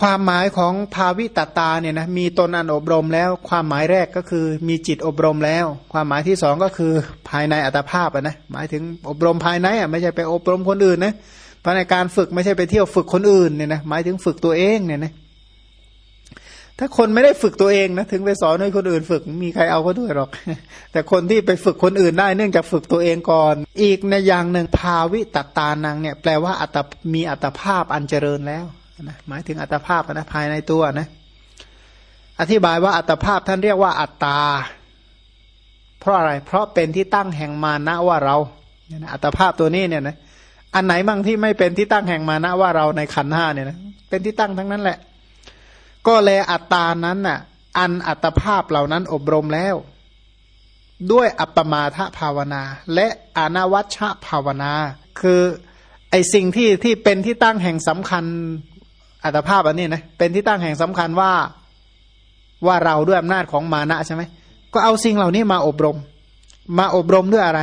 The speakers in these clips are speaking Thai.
ความหมายของภาวิตตาเนี่ยนะมีตนอันอบรมแล้ว ความหมายแรกก็คือมีจิตอบรมแล้ว ความหมายที่สองก็คือภายในอัตภาพนะหมายถึงอบรมภายในอะไม่ใช่ไปอบรมคนอื่นนะเพราะในการฝึกไม่ใช่ไปเที่ยวฝึกคนอื่นเนี่ยนะหมายถึงฝึกตัวเองเนี่ยนะถ้าคนไม่ได้ฝึกตัวเองนะถึงไปสอนให้คนอื่นฝึกมีใครเอาก็ด้วยหรอก แต่คนที่ไปฝึกคนอื่นได้เนื่องจากฝึกตัวเองก่อน อีกในอย่างหนึ่งภาวิตตานังเนี่ยแปลว่าอัตมีอัตภาพอันเจริญแล้ว นะหมายถึงอัตภาพนะภายในตัวนะอธิบายว่าอัตภาพท่านเรียกว่าอัตตา เพราะอะไร เพราะเป็นที่ตั้งแห่งมานะว่าเราอัตภาพตัวนี้เนี่ยนะอันไหนบ้างที่ไม่เป็นที่ตั้งแห่งมานะว่าเราในขันห้าเนี่ยนะเป็นที่ตั้งทั้งนั้นแหละ ก็แลอัตตานั้นน่ะ อันอัตภาพเหล่านั้นอบรมแล้ว ด้วยอัปปมาทภาวนา และอนวัชชะภาวนา คือไอสิ่งที่ที่เป็นที่ตั้งแห่งสำคัญ อัตภาพอันนี้นะเป็นที่ตั้งแห่งสำคัญว่าว่าเราด้วยอำนาจของมานะใช่ไหมก็เอาสิ่งเหล่านี้มาอบรม มาอบรมด้วยอะไร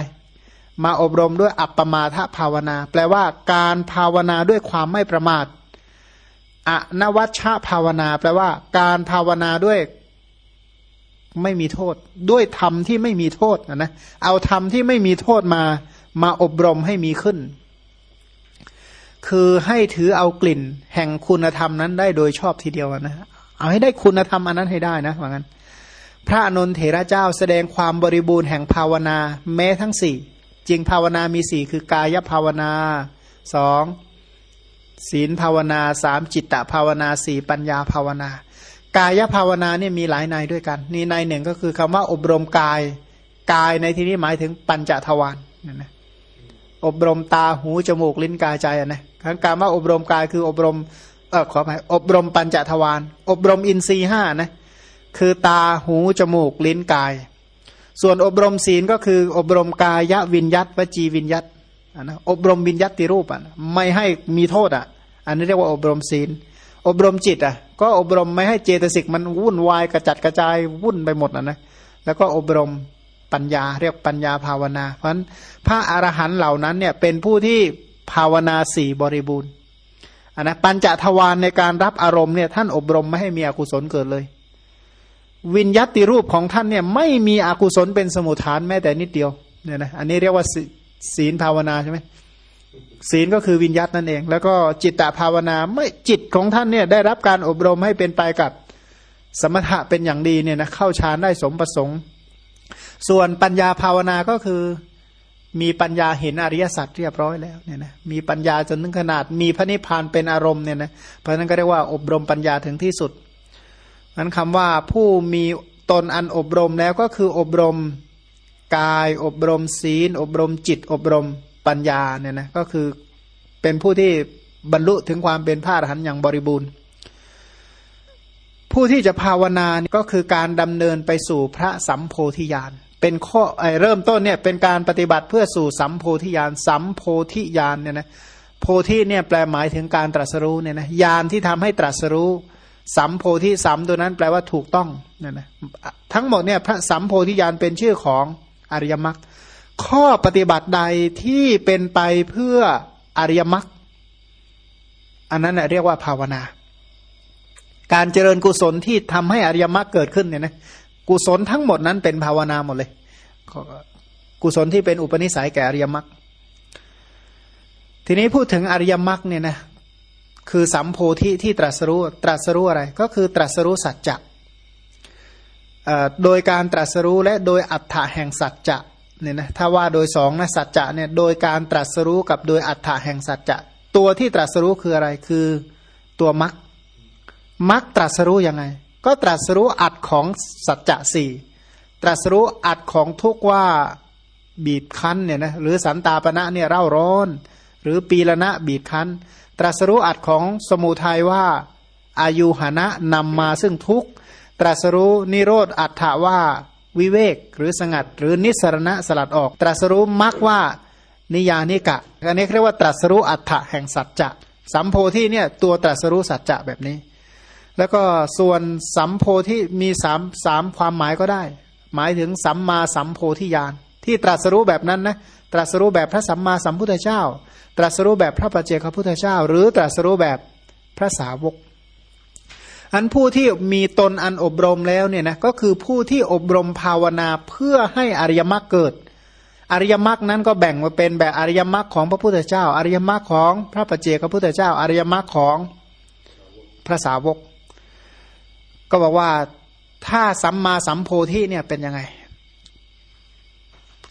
มาอบรมด้วยอัปปมาทภาวนา แปลว่าการภาวนาด้วยความไม่ประมาทอนวัชชะภาวนา แปลว่า การภาวนาด้วยไม่มีโทษ ด้วยธรรมที่ไม่มีโทษนะเอาธรรมที่ไม่มีโทษมา มาอบรมให้มีขึ้น คือให้ถือเอากลิ่น แห่งคุณธรรมนั้นได้โดยชอบทีเดียวนะเอาให้ได้คุณธรรมอันนั้นให้ได้นะว่างั้น พระนนเถระเจ้าแสดงความบริบูรณ์แห่งภาวนาแม้ทั้งสี่จริงภาวนามีสี่คือกายภาวนาสองศีลภาวนาสามจิตตภาวนาสี่ปัญญาภาวนา กายภาวนาเนี่ยมีหลายในด้วยกัน นี่ในหนึ่งก็คือคำว่าอบรมกาย กายในที่นี้หมายถึงปัญจทวารนะนะอบรมตาหูจมูกลิ้นกายใจนะ คำการว่าอบรมกายคืออบรมเออขออภัยอบรมปัญจทวารอบรมอินทรีห้านะคือตาหูจมูกลิ้นกาย ส่วนอบรมศีลก็คืออบรมกายวิญยัตวจีวิญยัตนะอบรมวิญยัติรูปอะไม่ให้มีโทษอะ อันนี้เรียกว่าอบรมศีล อบรมจิตอะ ก็อบรมไม่ให้เจตสิกมันวุ่นวายกระจัดกระจายวุ่นไปหมดอะนะแล้วก็อบรมปัญญาเรียกปัญญาภาวนา เพราะฉะนั้นพระอรหันต์เหล่านั้นเนี่ยเป็นผู้ที่ ภาวนาสี่บริบูรณ์อันนะปัญจทวารในการรับอารมณ์เนี่ยท่านอบรมไม่ให้มีอกุศลเกิดเลย วิญญาติรูปของท่านเนี่ยไม่มีอกุศลเป็นสมุทฐานแม้แต่นิดเดียวเนี่ยนะอันนี้เรียกว่าศีลภาวนาใช่ไหมศีลก็คือวิญญาตนั่นเอง แล้วก็จิตตภาวนาไม่จิตของท่านเนี่ยได้รับการอบรมให้เป็นไปกับสมถะเป็นอย่างดีเนี่ยนะเข้าฌานได้สมประสงค์ ส่วนปัญญาภาวนาก็คือ มีปัญญาเห็นอริยสัจเรียบร้อยแล้วเนี่ยนะมีปัญญาจนถึงขนาดมีพระนิพพานเป็นอารมณ์เนี่ยนะเพราะนั้นก็เรียกว่าอบรมปัญญาถึงที่สุดนั้นคำว่าผู้มีตนอันอบรมแล้วก็คืออบรมกาย อบรมศีล อบรมจิต อบรมปัญญาเนี่ยนะก็คือเป็นผู้ที่บรรลุถึงความเป็นพระอรหันต์อย่างบริบูรณ์ ผู้ที่จะภาวนาก็คือการดำเนินไปสู่พระสัมโพธิญาณ เป็นข้อเริ่มต้นเนี่ยเป็นการปฏิบัติเพื่อสู่สัมโพธิญาณสัมโพธิญาณเนี่ยนะโพธิเนี่ยแปลหมายถึงการตรัสรู้เนี่ยนะญาณที่ทำให้ตรัสรู้ สัมโพธิสัมตัวนั้นแปลว่าถูกต้องเนี่ยนะทั้งหมดเนี่ยพระสัมโพธิญาณเป็นชื่อของอริยมรรคข้อปฏิบัติใดที่เป็นไปเพื่ออริยมรรคอันนั้นเรียกว่าภาวนา การเจริญกุศลที่ทำให้อริยมรรคเกิดขึ้นเนี่ยนะ กุศลทั้งหมดนั้นเป็นภาวนาหมดเลย กุศลที่เป็นอุปนิสัยแก่อริยมรรคทีนี้พูดถึงอริยมรรคเนี่ยนะคือสัมโพธิที่ตรัสรู้ตรัสรู้อะไร ก็คือตรัสรู้สัจจะโดยการตรัสรู้และโดยอัฏฐะแห่งสัจจะเนี่ยนะถ้าว่าโดยสองนะสัจจะเนี่ยโดยการตรัสรู้กับโดยอัฏฐะแห่งสัจจะตัวที่ตรัสรู้คืออะไรคือตัวมักมักตรัสรู้ยังไง ก็ตรัสรู้อัดของสัจจะสี่ตรัสรู้อัดของทุกว่าบีบคั้นเนี่ยนะหรือสันตาปณะเนี่ยเร่าร้อน หรือปีละนะบีบคั้น ตรัสรู้อัดของสมุทัยว่าอายุหณะนำมาซึ่งทุกตรัสรู้นิโรธอัฏฐาว่าวิเวกหรือสงัด หรือนิสรณะสลัดออก ตรัสรู้มรรคว่านิยานิกะอันนี้เรียกว่าตรัสรู้อัฏฐะแห่งสัจจะสัมโพธิเนี่ยตัวตรัสรู้สัจจะแบบนี้ แล้วก็ส่วนสัมโพธิมีสามสามความหมายก็ได้ หมายถึงสัมมาสัมโพธิญาณที่ตรัสรู้แบบนั้นนะตรัสรู้แบบพระสัมมาสัมพุทธเจ้า ตรัสรู้แบบพระปัจเจกพุทธเจ้า หรือตรัสรู้แบบพระสาวก อันผู้ที่มีตนอันอบรมแล้วเนี่ยนะก็คือผู้ที่อบรมภาวนาเพื่อให้อริยมรรคเกิด อริยมรรคนั้นก็แบ่งมาเป็นแบบอริยมรรคของพระพุทธเจ้า อริยมรรคของพระปัจเจกพระพุทธเจ้า อริยมรรคของพระสาวก ก็บอกว่าถ้าสัมมาสัมโพธิเนี่ยเป็นยังไง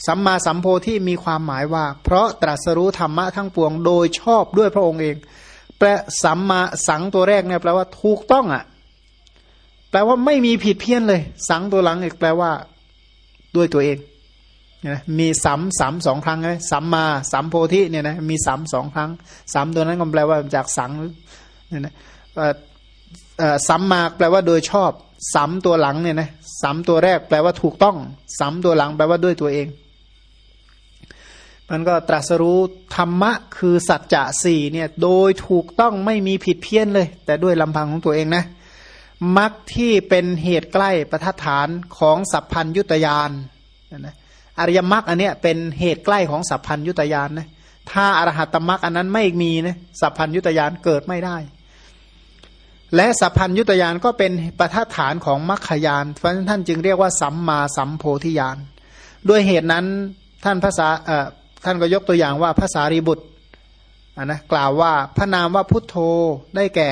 สัมมาสัมโพธิมีความหมายว่า เพราะตรัสรู้ธรรมะทั้งปวงโดยชอบด้วยพระองค์เอง แปลสัมมาสังตัวแรกเนี่ยแปลว่าถูกต้องอะ่ะ แปลว่าไม่มีผิดเพี้ยนเลย สังตัวหลังอีกแปลว่า ด้วยตัวเองนะมีสัมสัมสองครั้งเลยสัมมาสัมโพธิเนี่ยนะมีสัมสองครั้งสัมตัวนั้นก็แปลว่าจากสังเนี่ยนะ สัมมาแปลว่าโดยชอบสัมตัวหลังเนี่ยนะสัมตัวแรกแปลว่าถูกต้องสัมตัวหลังแปลว่าด้วยตัวเอง มันก็ตรัสรู้ธรรมะคือสัจจะสี่เนี่ยโดยถูกต้องไม่มีผิดเพี้ยนเลย แต่ด้วยลำพังของตัวเองนะมักที่เป็นเหตุใกล้ประทัดฐานของสัพพัญยุตยานนะอริยมรรคอันเนี้ยเป็นเหตุใกล้ของสัพพัญยุตยานนะถ้าอรหัตมรรคอันนั้นไม่มีนะสัพพัญยุตยานเกิดไม่ได้ และสัพพัญยุตยานก็เป็นประทัฐานของมัคคยานเพราะฉะนั้นท่านจึงเรียกว่าสัมมาสัมโพธิญาณด้วยเหตุนั้นท่านภาษาท่านก็ยกตัวอย่างว่าภาษารีบุตรนะกล่าวว่าพระนามว่าพุทโธได้แก่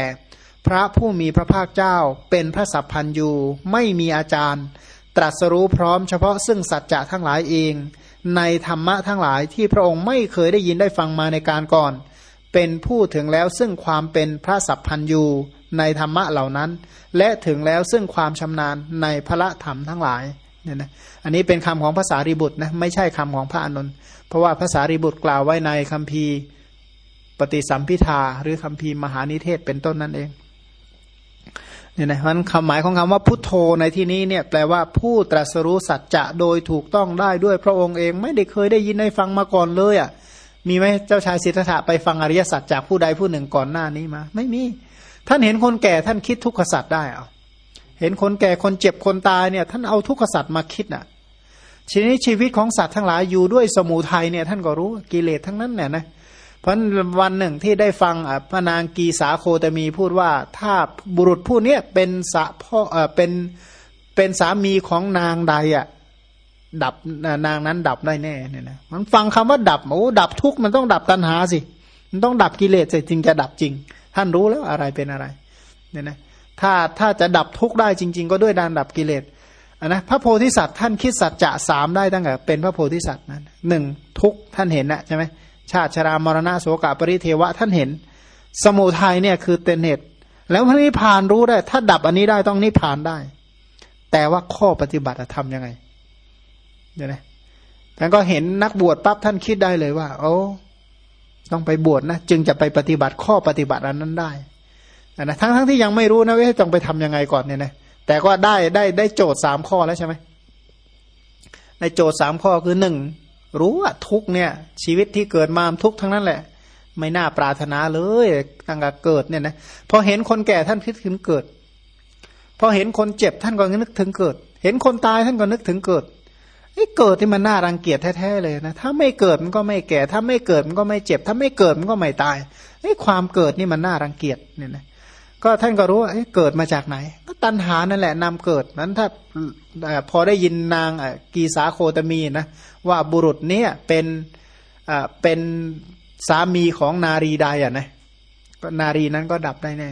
พระผู้มีพระภาคเจ้า เป็นพระสัพพัญยูไม่มีอาจารย์ ตรัสรู้พร้อมเฉพาะซึ่งสัจจะทั้งหลายเอง ในธรรมะทั้งหลายที่พระองค์ไม่เคยได้ยินได้ฟังมาในการก่อน เป็นผู้ถึงแล้วซึ่งความเป็นพระสัพพัญยู ในธรรมะเหล่านั้น และถึงแล้วซึ่งความชำนาญในพระธรรมทั้งหลายเนี่ยนะอันนี้เป็นคำของภาษารีบุตรนะไม่ใช่คำของพระอนุนเพราะว่าภาษารีบุตรกล่าวไว้ในคัมภีร์ปฏิสัมพิทาหรือคัมภีร์มหานิเทศเป็นต้นนั่นเองเนี่ยนะมันคำหมายของคำว่าพุทโธในที่นี้เนี่ยแปลว่าผู้ตรัสรู้สัจจะโดยถูกต้องได้ด้วยพระองค์เองไม่ได้เคยได้ยินได้ฟังมาก่อนเลยอะ่ะมีไหมเจ้าชายสิทธัตถะไปฟังอริยสัจจากผู้ใดผู้หนึ่งก่อนหน้านี้มา ไม่มี ท่านเห็นคนแก่ท่านคิดทุกขสัตว์ได้เอาเห็นคนแก่คนเจ็บคนตายเนี่ยท่านเอาทุกขสัตว์มาคิดน่ะชีวิตชีวิตของสัตว์ทั้งหลายอยู่ด้วยสมุทัยเนี่ยท่านก็รู้กิเลสทั้งนั้นเนี่ยนะเพราะวันหนึ่งที่ได้ฟังพระนางกีสาโคตมีพูดว่า ถ้าบุรุษผู้นี้เป็นสะพ่อเออเป็นเป็นสามีของนางใดอะดับนางนั้นดับได้แน่เนี่ยนะมันฟังคำว่าดับโอ้ดับทุกมันต้องดับตัณหาสิ มันต้องดับกิเลสสิจึงจะดับจริง ท่านรู้แล้วอะไรเป็นอะไรเนี่ยนะถ้าถ้าจะดับทุกข์ได้จริง ๆ ก็ด้วยการดับกิเลสนนะพระโพธิสัตว์ท่านคิดสัจจะสามได้ตั้งแต่เป็นพระโพธิสัตว์นั้นหนึ่งทุกท่านเห็นนะใช่ไหมชาติชรามรณะโสกปริเทวะท่านเห็น สมุทัยเนี่ยคือเต็นเหตุแล้วพระนิพพานรู้ได้ ถ้าดับอันนี้ได้ต้องนิพพานได้ แต่ว่าข้อปฏิบัติทำยังไงเดี๋ยวนะท่านก็เห็นนักบวชปั๊บท่านคิดได้เลยว่า โอ้ ต้องไปบวชนะ จึงจะไปปฏิบัติข้อปฏิบัติอันนั้นได้นะทั้งทั้งที่ยังไม่รู้นะว่าต้องไปทํำยังไงก่อนเนี่ยนะแต่ก็ได้ได้ได้โจทย์สามข้อแล้วใช่ไหมในโจทย์สามข้อคือหนึ่งรู้ว่าทุกเนี่ย ชีวิตที่เกิดมาทุกทั้งนั้นแหละ ไม่น่าปรารถนาเลยตั้งแต่เกิดเนี่ยนะพอเห็นคนแก่ท่านคิดถึงเกิดพอเห็นคนเจ็บท่านก็นึกถึงเกิด เห็นคนตายท่านก็นึกถึงเกิด เกิดที่มันน่ารังเกียจแท้ๆเลยนะถ้าไม่เกิดมันก็ไม่แก่ ถ้าไม่เกิดมันก็ไม่เจ็บ ถ้าไม่เกิดมันก็ไม่ตายไอ้ความเกิดนี่มันน่ารังเกียจเนี่ยนะก็ท่านก็รู้ว่าเกิดมาจากไหน ก็ตัณหานั่นแหละนำเกิดนั้นถ้าพอได้ยินนางกีสาโคตมีนะว่าบุรุษเนี่ยเป็นเป็นสามีของนารีใดอะนะก็นารีนั้นก็ดับได้แน่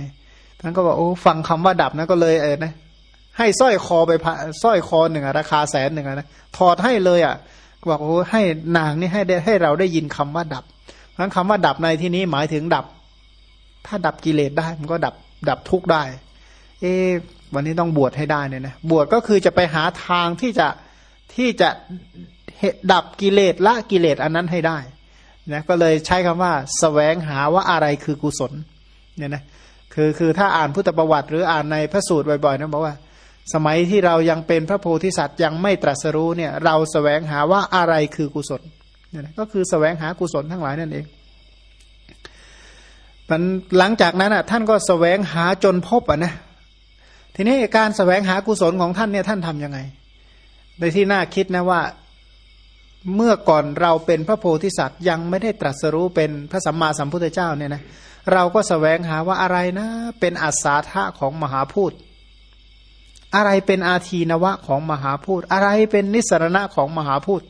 ท่านก็บอกโอ้ฟังคำว่าดับนะก็เลยเออนะ ให้สร้อยคอไปสร้อยคอหนึ่งราคาแสนหนึ่งนะถอดให้เลยอะบอกโอ้ให้นางนี่ให้ได้ให้เราได้ยินคำว่าดับเพราะคำว่าดับในที่นี้หมายถึงดับ ถ้าดับกิเลสได้มันก็ดับดับทุกข์ได้ เอ๊วันนี้ต้องบวชให้ได้เนี่ยนะบวชก็คือจะไปหาทางที่จะที่จะดับกิเลสละกิเลสอันนั้นให้ได้นะก็เลยใช้คำว่าสแสวงหาว่าอะไรคือกุศลเนี่ยนะคือคือถ้าอ่านพุทธประวัติ หรืออ่านในพระสูตรบ่อยๆนะบอกว่า สมัยที่เรายังเป็นพระโพธิสัตว์ยังไม่ตรัสรู้เนี่ย เราสแสวงหาว่าอะไรคือกุศลนี่ก็คือสแสวงหากุศลทั้งหลายนั่นเองมันหลังจากนั้นอะท่านก็สแสวงหาจนพบอะนะทีนี้การสแสวงหากุศลของท่านเนี่ยท่านทํำยังไง ในที่น่าคิดนะว่าเมื่อก่อนเราเป็นพระโพธิสัตว์ยังไม่ได้ตรัสรู้เป็นพระสัมมาสัมพุทธเจ้าเนี่ยนะเราก็สแสวงหาว่าอะไรนะ เป็นอัศาธาของมหาพูด อะไรเป็นอาทีนวะของมหาพูด อะไรเป็นนิสรณะของมหาพูด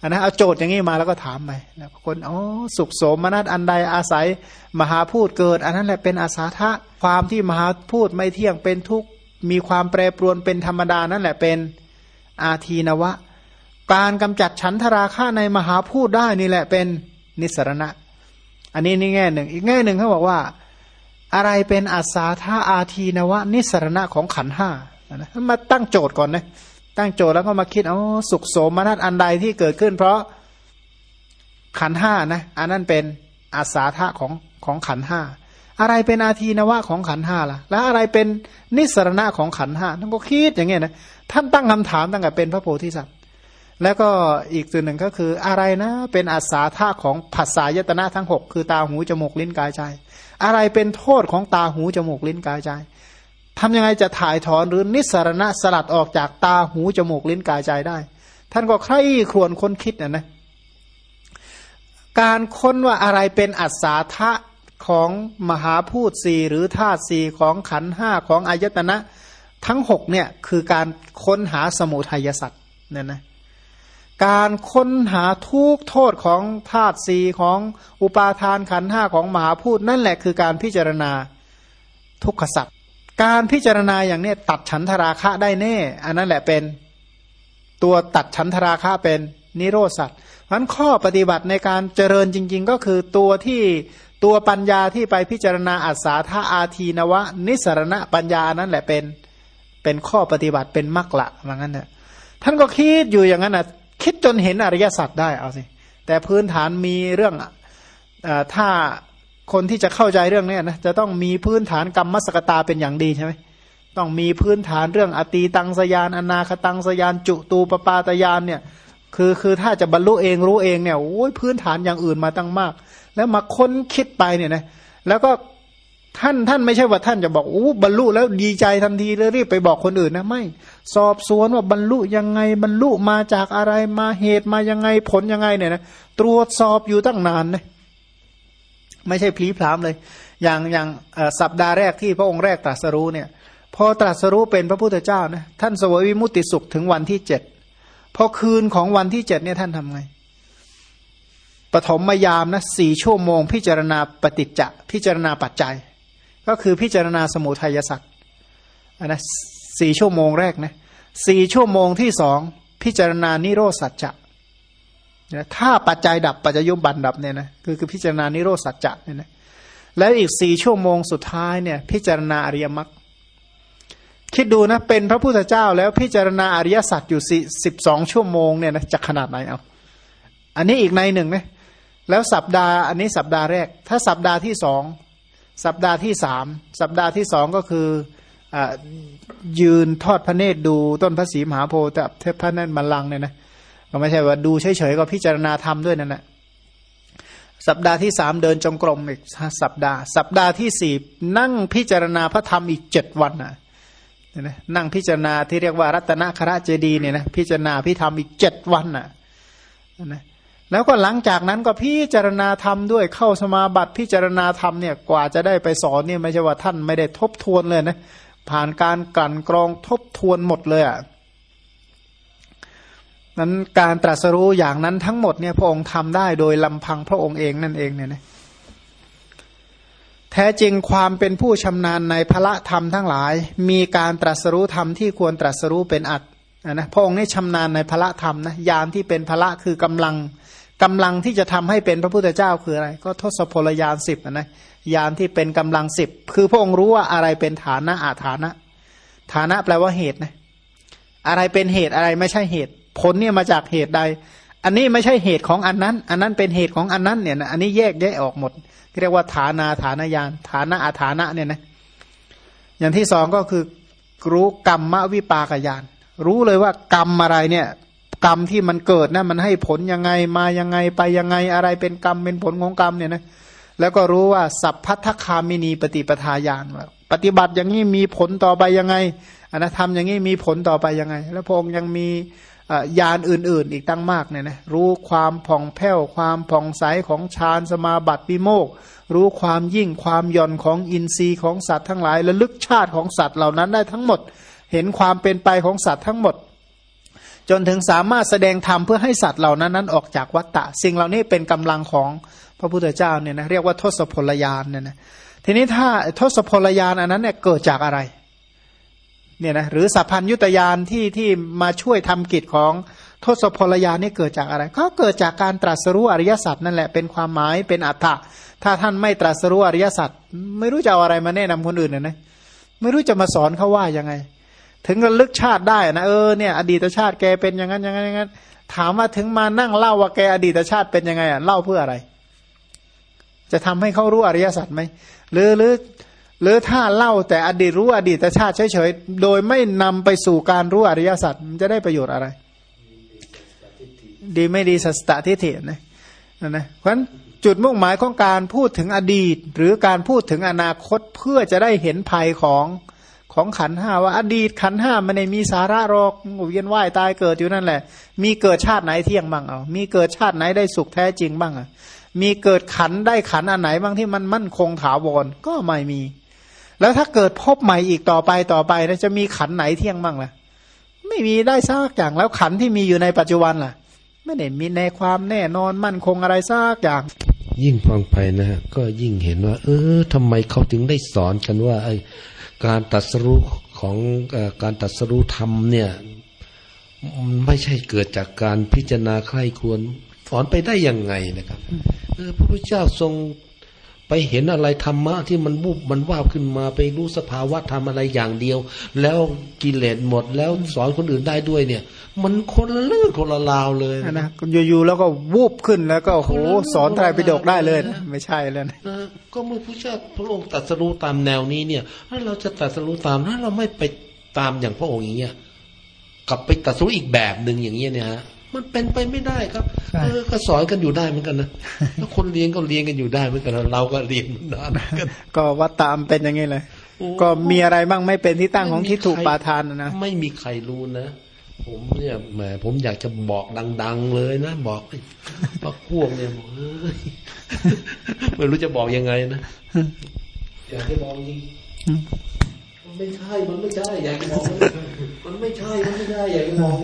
อันนะเอาโจทย์อย่างนี้มาแล้วก็ถามไปนะคนอ๋อสุขโสมนัสอันใดอาศัยมหาพูดเกิด อันนั้นแหละเป็นอาสาทะความที่มหาพูดไม่เที่ยงเป็นทุกข์มีความแปรปรวนเป็นธรรมดานั่นแหละเป็นอาทีนวะ การกำจัดฉันทราคะในมหาพูดได้นี่แหละเป็นนิสรณะ อันนี้นี่แง่หนึ่ง อีกแง่หนึ่งเขาบอกว่า อะไรเป็นอาสาธาอาทีนวะ นิสรณะของขันห้า นะมาตั้งโจทย์ก่อนนะตั้งโจทย์แล้วก็มาคิดอ๋อสุขโสมนัสอันใดที่เกิดขึ้น เพราะขันห้านะอันนั้นเป็นอาสาทะของของขันห้าอะไรเป็นอาทีนวะของขันห้าล่ะ แล้วอะไรเป็นนิสรณะของขันห้าท่านก็คิดอย่างเงี้ยนะท่านตั้งคำถามตั้งแต่เป็นพระโพธิสัตว์แล้วก็อีกส่วหนึ่งก็คืออะไรนะเป็นอาสาธาของภาษายตนะทั้งหกคือตาหูจมูกลิ้นกายใจ อะไรเป็นโทษของตาหูจมูกลิ้นกายใจ ทำยังไงจะถ่ายถอนหรือนิสรณะสลัดออกจากตาหูจมูกลิ้นกายใจได้ ท่านก็ใคร่ครวญค้นคิดนะนะการค้นว่าอะไรเป็นอัศาทะของมหาพูดสี่หรือธาตุสี่ของขันห้าของอายตนะ ทั้งหกเนี่ยคือการค้นหาสมุทัยสัตว์เนี่ยนะการค้นหาทุกโทษของธาตุสี่ของอุปาทานขันห้าของมหาพูดนั่นแหละคือการพิจารณาทุกขสัตว์ การพิจารณาอย่างนี้ตัดฉันทราคะได้แน่ อันนั้นแหละเป็นตัวตัดฉันทราคะเป็นนิโรสัตว์เพราะข้อปฏิบัติในการเจริญจริง ๆ ก็คือตัวที่ตัวปัญญาที่ไปพิจารณาอัศาธาอาทีนวะ นิสรณะปัญญานั่นแหละเป็นเป็นข้อปฏิบัติเป็นมรรคละว่างั้นเนี่ยท่านก็คิดอยู่อย่างนั้นนะคิดจนเห็นอริยสัจได้เอาสิแต่พื้นฐานมีเรื่องอถ้า คนที่จะเข้าใจเรื่องนี้นะจะต้องมีพื้นฐานกรรมมสกตาเป็นอย่างดีใช่ไหมต้องมีพื้นฐานเรื่องอตีตังสยาน อนาคตังสยาน จุตูปปาตยานเนี่ยคือคือถ้าจะบรรลุเองรู้เองเนี่ยโอ้ยพื้นฐานอย่างอื่นมาตั้งมาก แล้วมาค้นคิดไปเนี่ยนะแล้วก็ท่านท่านไม่ใช่ว่าท่านจะบอกโอ้บรรลุแล้วดีใจทันทีแล้วรีบไปบอกคนอื่นนะไม่ สอบสวนว่าบรรลุยังไงบรรลุมาจากอะไรมาเหตุมายังไงผลยังไงเนี่ยนะตรวจสอบอยู่ตั้งนานนะ ไม่ใช่พลีพรามเลย อย่างอย่างสัปดาห์แรกที่พระองค์แรกตรัสรู้เนี่ย พอตรัสรู้เป็นพระพุทธเจ้านะท่านสวยวิมุตติสุขถึงวันที่เจ็ดพอคืนของวันที่เจ็ดเนี่ยท่านทำไงปฐมยามนะสี่ชั่วโมง พิจารณาปฏิจจะพิจารณาปัจจัย ก็คือพิจารณาสมุทัยสัตว์นะสี่ชั่วโมงแรกนะสี่ชั่วโมงที่สองพิจารณานิโรสัจจะ ถ้าปัจจัยดับปัจจยุบันดับเนี่ยนะคือคือพิจารณานิโรธสัจจะเนี่ยนะแล้วอีกสี่ชั่วโมงสุดท้ายเนี่ยพิจารณาอริยมรรคคิดดูนะเป็นพระพุทธเจ้าแล้วพิจารณาอริยสัจอยู่สิบสองชั่วโมงเนี่ยนะจะขนาดไหนเอาอันนี้อีกในหนึ่งนะแล้วสัปดาห์อันนี้สัปดาห์แรก ถ้าสัปดาห์ที่สองสัปดาห์ที่สามสัปดาห์ที่สองก็คืออยืนทอดพระเนตรดูต้นพระศรีมหาโพธิ์เทพพระนั่นมาลังเนี่ยนะ ก็ไม่ใช่ว่าดูเฉยๆก็พิจารณาธรรมด้วยนั่นแหละสัปดาห์ที่สามเดินจงกรมอีกสัปดาห์ สัปดาห์ที่สี่นั่งพิจารณาพระธรรมอีกเจ็ดวันนะนั่งพิจารณาที่เรียกว่ารัตนคราเจดีเนี่ยนะพิจารณาพิธรรมอีกเจ็ดวันน่ะนะแล้วก็หลังจากนั้นก็พิจารณาธรรมด้วยเข้าสมาบัติพิจารณาธรรมเนี่ยกว่าจะได้ไปสอนเนี่ยไม่ใช่ว่าท่านไม่ได้ทบทวนเลยนะผ่านการกลั่นกรองทบทวนหมดเลยอะ นั้นการตรัสรู้อย่างนั้นทั้งหมดเนี่ยพระองค์ทำได้โดยลำพังพระองค์เองนั่นเองเนี่ยนะแท้จริงความเป็นผู้ชำนาญในพระธรรมทั้งหลาย มีการตรัสรู้ธรรมที่ควรตรัสรู้เป็นอัดนะพระองค์นี่ชำนาญในพระธรรมนะยานที่เป็นพระคือกำลังกำลังที่จะทำให้เป็นพระพุทธเจ้าคืออะไร ก็ทศพลยานสิบนะยานที่เป็นกำลังสิบคือพระองค์รู้ว่าอะไรเป็นฐานะอาฐานะ ฐานะแปลว่าเหตุนะอะไรเป็นเหตุอะไรไม่ใช่เหตุ ผลเนี่ยมาจากเหตุใด อันนี้ไม่ใช่เหตุของอันนั้น อันนั้นเป็นเหตุของอันนั้นเนี่ยนะอันนี้แยกแยะออกหมดเรียกว่าฐานาฐานายานฐานะอาฐานะเนี่ยนะอย่างที่สองก็คือรู้กรรมวิปากยาน รู้เลยว่ากรรมอะไรเนี่ย กรรมที่มันเกิดนะมันให้ผลยังไงมายังไงไปยังไงอะไรเป็นกรรมเป็นผลของกรรมเนี่ยนะแล้วก็รู้ว่าสัพพัทธคามินีปฏิปทาญาณว่าปฏิบัติอย่างนี้มีผลต่อไปยังไงอนัธรรมอย่างนี้มีผลต่อไปยังไง แล้วพระองค์ยังมี ญาณอื่น ๆ อีกตั้งมากเนี่ยนะรู้ความผ่องแผ้วความผ่องใสของฌานสมาบัติวิโมก รู้ความยิ่งความย่อนของอินทรีย์ของสัตว์ทั้งหลายและลึกชาติของสัตว์เหล่านั้นได้ทั้งหมด เห็นความเป็นไปของสัตว์ทั้งหมด จนถึงสามารถแสดงธรรมเพื่อให้สัตว์เหล่านั้นนั้นออกจากวัฏฏะสิ่งเหล่านี้เป็นกำลังของพระพุทธเจ้าเนี่ยนะเรียกว่าทศพลยานเนี่ยนะทีนี้ถ้าทศพลยานอันนั้นเนี่ยเกิดจากอะไร เนี่ยนะหรือสัพพัญยุตยานที่ที่มาช่วยทำกิจของทศพลยานนี่เกิดจากอะไร ก็เกิดจากการตรัสรู้อริยสัจนั่นแหละเป็นความหมายเป็นอัตถะถ้าท่านไม่ตรัสรู้อริยสัจไม่รู้จะเอาอะไรมาแนะนำคนอื่นนะนะไม่รู้จะมาสอนเขาว่ายังไง ถึงระลึกชาติได้นะเออเนี่ยอดีตชาติแกเป็นอย่างนั้นอย่างนั้นอย่างนั้นถามว่าถึงมานั่งเล่าว่าแกอดีตชาติเป็นยังไงอะเล่าเพื่ออะไร จะทำให้เขารู้อริยสัจไหมหรือหรือ หรือถ้าเล่าแต่อดีตรู้อดีตชาติเฉยๆ โดยไม่นำไปสู่การรู้อริยสัจมันจะได้ประโยชน์อะไร ดีไม่ดีสัสตทิฏฐินะนะเพราะฉะนั้นจุดมุ่งหมายของการพูดถึงอดีต หรือการพูดถึงอนาคตเพื่อจะได้เห็นภัยของของขันห้าว่าอดีตขันห้ามันในมีสาระหรอกเวียนว่ายตายเกิดอยู่นั่นแหละ มีเกิดชาติไหนเที่ยงบ้างเอามีเกิดชาติไหนได้สุขแท้จริงบ้างอะมีเกิดขันได้ขันอันไหนบ้างที่มันมั่นคงถาวรก็ไม่มี แล้วถ้าเกิดพบใหม่อีกต่อไปต่อไปนะจะมีขันไหนเที่ยงบ้างล่ะ ไม่มีได้ซากอย่างแล้วขันที่มีอยู่ในปัจจุบันล่ะ ไม่ได้มีในความแน่นอนมั่นคงอะไรซากอย่าง ยิ่งฟังไปนะฮะก็ยิ่งเห็นว่า เออทำไมเขาถึงได้สอนกันว่าไอการตัดสรุของอการตัดสรุธรรมเนี่ยไม่ใช่เกิดจากการพิจารณาใครควรสอนไปได้ยังไงนะครับ เออพระพุทธเจ้าทรง ไปเห็นอะไรธรรมะที่มันบุบมันว่าขึ้นมาไปรู้สภาวะธรรมอะไรอย่างเดียว แล้วกิเลสหมดแล้วสอนคนอื่นได้ด้วยเนี่ย มันคนละเรื่องคนละราวเลยนะอยู่ๆแล้วก็วูบขึ้นแล้วก็โหสอนไตรปิฎกได้เลยนะไม่ใช่แล้วนะก็เมื่อพระเจ้าพระองค์ตัดสรู้ตามแนวนี้เนี่ยถ้าเราจะตัดสรู้ตามถ้าเราไม่ไปตามอย่างพระองค์อย่างเงี้ยกลับไปตัดสรู้อีกแบบหนึ่งอย่างเงี้ยเนี่ยฮะ มันเป็นไปไม่ได้ครับเออก็สอนกันอยู่ได้เหมือนกันนะแล้วคนเรียนก็เรียนกันอยู่ได้เหมือนกันเราก็เรียนนานกันก็วัดตามเป็นอย่างนี้เลยก็มีอะไรบ้างไม่เป็นที่ตั้งของที่ถูกปาทานนะไม่มีใครรู้นะผมเนี่ยแหมผมอยากจะบอกดัง ๆ เลยนะ บอกว่าพวกเนี่ยบอกเฮ้ยไม่รู้จะบอกยังไงนะอยากจะบอกจริงมันไม่ใช่มันไม่ใช่อยากจะบอกมันไม่ใช่มันไม่ใช่อยากจะบอก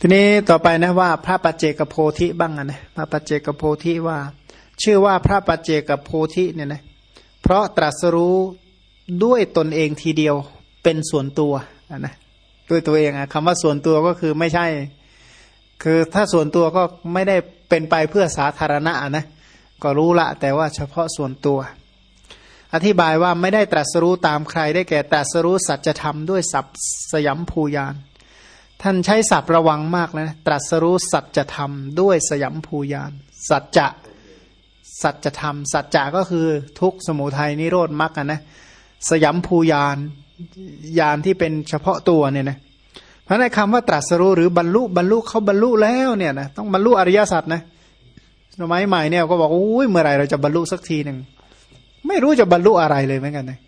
ทีนี้ต่อไปนะว่าพระปัจเจกโพธิบ้างนะพระปัจเจกโพธิว่า ชื่อว่าพระปัจเจกโพธิเนี่ยนะเพราะตรัสรู้ด้วยตนเองทีเดียวเป็นส่วนตัวนะด้วยตัวเองอะคำว่าส่วนตัวก็คือไม่ใช่ คือถ้าส่วนตัวก็ไม่ได้เป็นไปเพื่อสาธารณะนะก็รู้ละ แต่ว่าเฉพาะส่วนตัว อธิบายว่าไม่ได้ตรัสรู้ตามใครได้แก่ตรัสรู้สัจธรรมด้วยสัพสยมภูยาน ท่านใช้ศัพท์ระวังมากนะตรัสรู้สัจธรรมด้วยสยามภูยานสัจจะสัจธรรม สัจจะก็คือทุกสมุทัยนิโรธมรรคนะสยามภูยานยานที่เป็นเฉพาะตัวเนี่ยนะเพราะในคำว่าตรัสรู้หรือบรรลุบรรลุเขาบรรลุแล้วเนี่ยนะต้องบรรลุอริยสัจนะสมัยใหม่เนี่ยก็บอกอุ้ยเมื่อไรเราจะบรรลุสักทีหนึ่งไม่รู้จะบรรลุอะไรเลยเหมือนกันนะ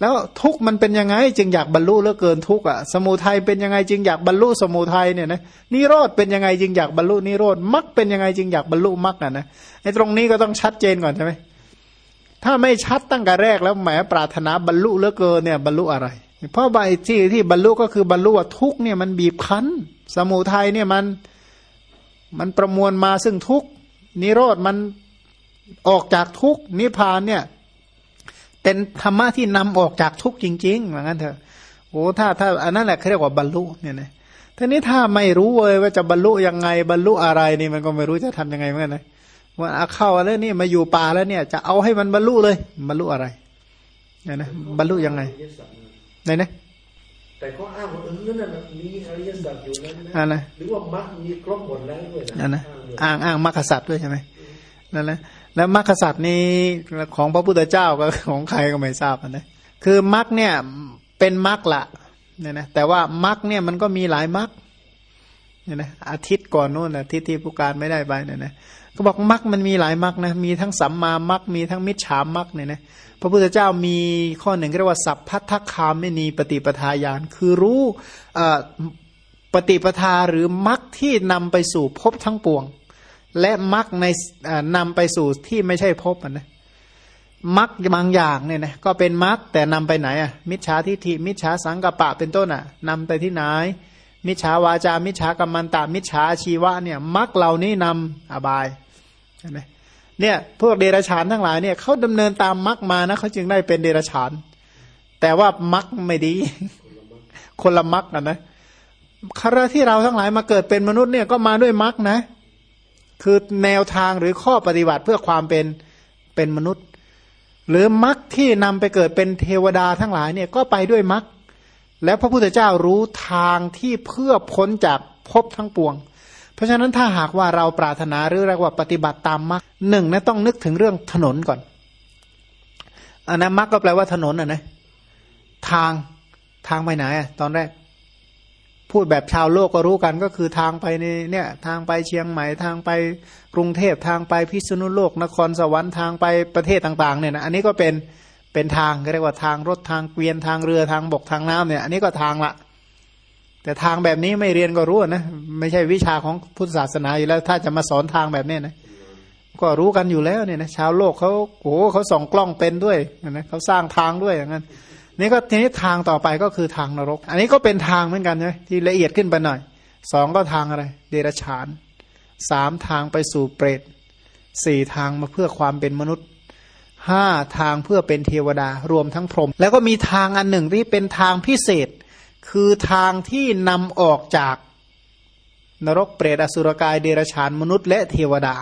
แล้วทุกมันเป็นยังไง จึงอยากบรรลุเลือเกินทุกอะ สมุทัยเป็นยังไงจึงอยากบรรลุสมุทัยเนี่ยนะนิโรธเป็นยังไงจึงอยากบรรลุนิโรธมรรคเป็นยังไงจึงอยากบรรลุมรรคอะนะไอ้ตรงนี้ก็ต้องชัดเจนก่อนใช่ไหมถ้าไม่ชัดตั้งแต่แรกแล้วแหมปรารถนาบรรลุเลือเกินเนี่ยบรรลุอะไร เพราะใบที่ที่บรรลุก็คือบรรลุว่าทุกเนี่ยมันบีบคั้น สมุทัยเนี่ยมันมันประมวลมาซึ่งทุกนิโรธมันออกจากทุกนิพพานเนี่ย เป็นธรรมะที่นำออกจากทุกข์จริงๆเหมือนกันเถอะโอ้ถ้าถ้าอันนั้นแหละเขาเรียกว่าบรรลุเนี่ยนะทีนี้ถ้าไม่รู้เลยว่าจะบรรลุยังไงบรรลุอะไรนี่มันก็ไม่รู้จะทํำยังไงเหมือนกันนะว่าเอาเข้าแล้วนี่มาอยู่ป่าแล้วเนี่ย จะเอาให้มันบรรลุเลยบรรลุอะไรเนี่ยนะบรรลุยังไงไหนนะแต่ก็อ้างว่าเออนั่นมีอริยสัจอยู่นั้นนะหรือว่ามรรคมีครบหมดแล้วด้วยนะอ้างอ้างมรรคสัจด้วยใช่ไหมนั่นแหละ แล้วมรรคสัตว์นี้ของพระพุทธเจ้าก็ของใครก็ไม่ทราบนะคือมรรคเนี่ยเป็นมรรคละเนี่ยนะแต่ว่ามรรคเนี่ยมันก็มีหลายมรรคเนี่ยนะอาทิตย์ก่อนนู้นอาทิตย์ที่ผู้การไม่ได้ไปเนี่ยนะก็บอกมรรคมันมีหลายมรรคนะมีทั้งสัมมามรรคมีทั้งมิจฉามรรคเนี่ยนะพระพุทธเจ้ามีข้อหนึ่งเรียกว่าสัพพัทธคามไม่มีปฏิปทาญาณคือรู้ปฏิปทาหรือมรรคที่นำไปสู่ภพทั้งปวง และมรรคในนำไปสู่ที่ไม่ใช่ภพนะมรรคบางอย่างเนี่ยนะก็เป็นมรรคแต่นำไปไหนอะ มิจฉาทิฏฐิมิจฉาสังกปะเป็นต้นอะนำไปที่ไหน มิจฉาวาจา มิจฉากรรมันตามิจฉาชีวะเนี่ยมรรคเหล่านี้นำอบายเห็นไหมเนี่ยพวกเดรัจฉานทั้งหลายเนี่ยเขาดำเนินตามมรรคมานะเขาจึงได้เป็นเดรัจฉาน แต่ว่ามรรคไม่ดี คนละมรรคอะนะคาราที่เราทั้งหลายมาเกิดเป็นมนุษย์เนี่ยก็มาด้วยมรรคนะ คือแนวทางหรือข้อปฏิบัติเพื่อความเป็นเป็นมนุษย์ หรือมรรคที่นำไปเกิดเป็นเทวดาทั้งหลายเนี่ยก็ไปด้วยมรรคแล้วพระพุทธเจ้ารู้ทางที่เพื่อพ้นจากภพทั้งปวง เพราะฉะนั้นถ้าหากว่าเราปรารถนาหรือเรียกว่าปฏิบัติตามมรรคหนึ่งนะต้องนึกถึงเรื่องถนนก่อนอันนั้นมรรคก็แปลว่าถนนอะนะทางทางไปไหนอะตอนแรก พูดแบบชาวโลกก็รู้กันก็คือทางไปในเนี่ยทางไปเชียงใหม่ทางไปกรุงเทพทางไปพิษณุโลก นครสวรรค์ทางไปประเทศต่างๆเนี่ยนะอันนี้ก็เป็นเป็นทางเรียกว่าทางรถทางเกวียนทางเรือทางบกทางน้ำเนี่ย อันนี้ก็ทางละแต่ทางแบบนี้ไม่เรียนก็รู้นะไม่ใช่วิชาของพุทธศาสนาอยู่แล้ว ถ้าจะมาสอนทางแบบนี้นะก็รู้กันอยู่แล้วเนี่ยนะชาวโลกเขาโอ้เขาส่องกล้องเป็นด้วยนะเขาสร้างทางด้วยอย่างนั้น นี่ก็ทีนี้ทางต่อไปก็คือทางนรก อันนี้ก็เป็นทางเหมือนกันใช่ที่ละเอียดขึ้นไปหน่อยสองก็ทางอะไร เดรัจฉานสามทางไปสู่เปรตสี่ทางมาเพื่อความเป็นมนุษย์ห้าทางเพื่อเป็นเทวดารวมทั้งพรหมแล้วก็มีทางอันหนึ่งที่เป็นทางพิเศษ คือทางที่นำออกจากนรกเปรตอสุรกายเดรัจฉานมนุษย์และเทวดา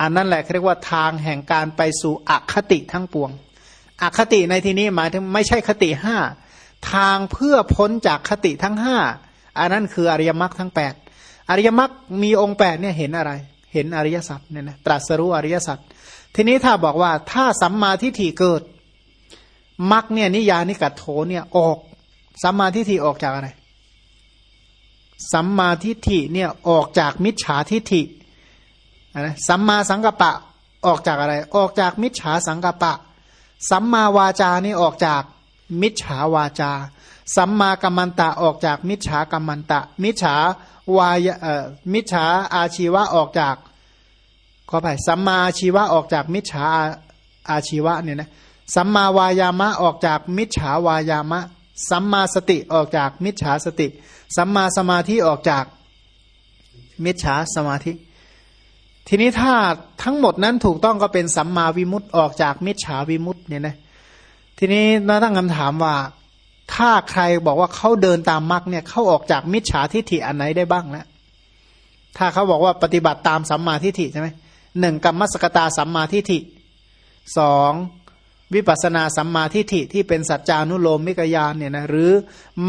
อันนั้นแหละเรียกว่าทางแห่งการไปสู่อคติทั้งปวง อคติในที่นี้หมายถึงไม่ใช่คติห้าทางเพื่อพ้นจากคติทั้งห้าอันนั้นคืออริยมรรคทั้งแปดอริยมรรคมีองค์แปดเนี่ยเห็นอะไร เห็นอริยสัจเนี่ยนะตรัสรู้อริยสัจทีนี้ถ้าบอกว่าถ้าสัมมาทิฏฐิเกิดมรรคเนี่ยนิยานิกัตโถเนี่ยออกสัมมาทิฏฐิออกจากอะไรสัมมาทิฏฐิเนี่ยออกจากมิจฉาทิฏฐินะสัมมาสังกัปปะออกจากอะไร ออกจากมิจฉาสังกัปปะ สัมมาวาจานี่ออกจากมิจฉาวาจา สัมมากัมมันตะออกจากมิจฉากัมมันตะ มิจฉาวายเอ่อมิจฉาอาชีวะออกจากขอไปสัมมาอาชีวะออกจากมิจฉาอาชีวะเนี่ยนะสัมมาวายามะออกจากมิจฉาวายามะ สัมมาสติออกจากมิจฉาสติ สัมมาสมาธิออกจากมิจฉาสมาธิ ทีนี้ถ้าทั้งหมดนั้นถูกต้องก็เป็นสัมมาวิมุตต์ออกจากมิจฉาวิมุตต์เนี่ยนะทีนี้น่าตั้งคำถามว่า ถ้าใครบอกว่าเขาเดินตามมรรคเนี่ยเขาออกจากมิจฉาทิฏฐิอันไหนได้บ้างแล้วถ้าเขาบอกว่าปฏิบัติตามสัมมาทิฏฐิใช่ไหมหนึ่งกรรมสกตาสัมมาทิฏฐิสองวิปัสนาสัมมาทิฏฐิที่เป็นสัจจานุโลมมิกยานเนี่ยนะหรือ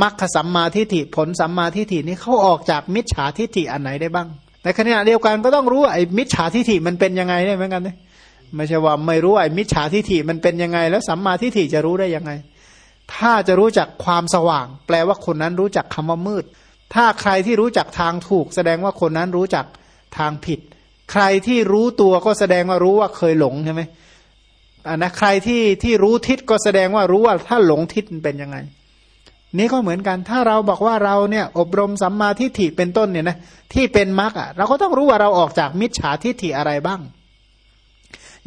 มัคคสัมมาทิฏฐิผลสัมมาทิฏฐินี่เขาออกจากมิจฉาทิฏฐิอันไหนได้บ้าง ในขณะเดียวกันก็ต้องรู้ไอ้มิจฉาทิฏฐิมันเป็นยังไงได้เหมือนกันเนี่ยไม่ใช่ว่าไม่รู้ไอ้มิจฉาทิฏฐิมันเป็นยังไง แล้วสัมมาทิฏฐิจะรู้ได้ยังไง ถ้าจะรู้จักความสว่าง แปลว่าคนนั้นรู้จักคำว่ามืด ถ้าใครที่รู้จักทางถูก แสดงว่าคนนั้นรู้จักทางผิด ใครที่รู้ตัวก็แสดงว่ารู้ว่าเคยหลงใช่ไหมอ่านะใครที่ที่รู้ทิศก็แสดงว่ารู้ว่าถ้าหลงทิศเป็นยังไง นี่ก็เหมือนกัน ถ้าเราบอกว่าเราเนี่ยอบรมสัมมาทิฏฐิเป็นต้นเนี่ยนะที่เป็นมรรคอะเราก็ต้องรู้ว่าเราออกจากมิจฉาทิฏฐิอะไรบ้าง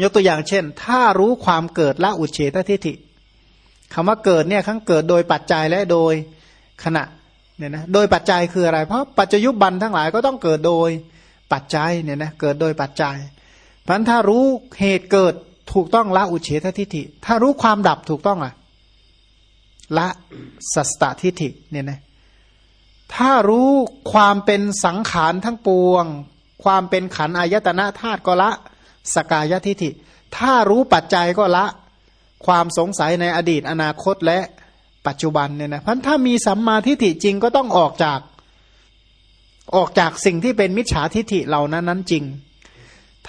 ยกตัวอย่างเช่น ถ้ารู้ความเกิดละอุเฉททิฏฐิคำว่าเกิดเนี่ยทั้งเกิดโดยปัจจัยและโดยขณะเนี่ยนะโดยปัจจัยคืออะไร เพราะปัจจยุบันทั้งหลายก็ต้องเกิดโดยปัจจัยเนี่ยนะเกิดโดยปัจจัยเพราะถ้ารู้เหตุเกิดถูกต้องละอุเฉททิฏฐิ ถ้ารู้ความดับถูกต้องอะ ละสัสตทิฐิเนี่ยนะถ้ารู้ความเป็นสังขารทั้งปวง ความเป็นขันอายตนะธาตุก็ละสกายทิฐิ ถ้ารู้ปัจจัยก็ละ ความสงสัยในอดีตอนาคตและปัจจุบันเนี่ยนะพันถ้ามีสัมมาทิฏฐิจริงก็ต้องออกจากออกจากสิ่งที่เป็นมิจฉาทิฏฐิเหล่านั้นนั้นจริง